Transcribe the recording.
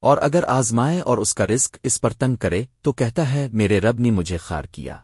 اور اگر آزمائے اور اس کا رزق اس پر تنگ کرے تو کہتا ہے، میرے رب نے مجھے خار کیا۔